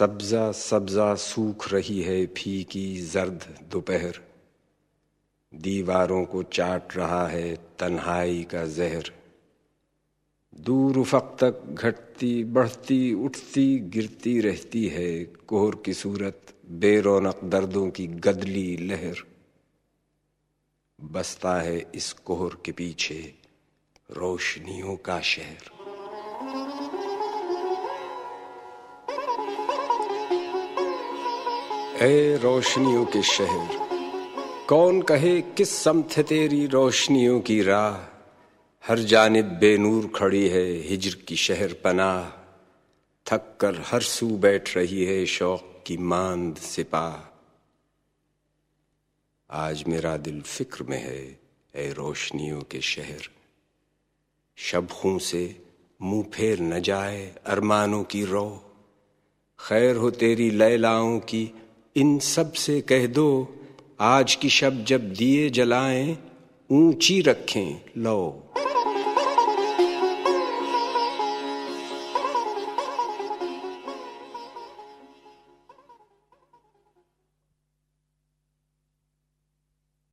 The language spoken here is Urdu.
سبزہ سبزہ سوکھ رہی ہے پھیکی زرد دوپہر۔ دیواروں کو چاٹ رہا ہے تنہائی کا زہر۔ دور افق تک گھٹتی، بڑھتی، اٹھتی، گرتی رہتی ہے کوہر کی صورت، بے رونق دردوں کی گدلی لہر۔ بستا ہے اس کوہر کے پیچھے روشنیوں کا شہر۔ اے روشنیوں کے شہر، کون کہے کس سمت ہے تیری روشنیوں کی راہ؟ ہر جانب بے نور کھڑی ہے ہجر کی شہر پناہ، تھک کر ہر سو بیٹھ رہی ہے شوق کی ماند سپاہ۔ آج میرا دل فکر میں ہے اے روشنیوں کے شہر، شب خوں سے منہ پھیر نہ جائے ارمانوں کی رو خیر ہو تیری لیلاؤں کی ان سب سے کہہ دو آج کی شب جب دیے جلائیں اونچی رکھیں لو۔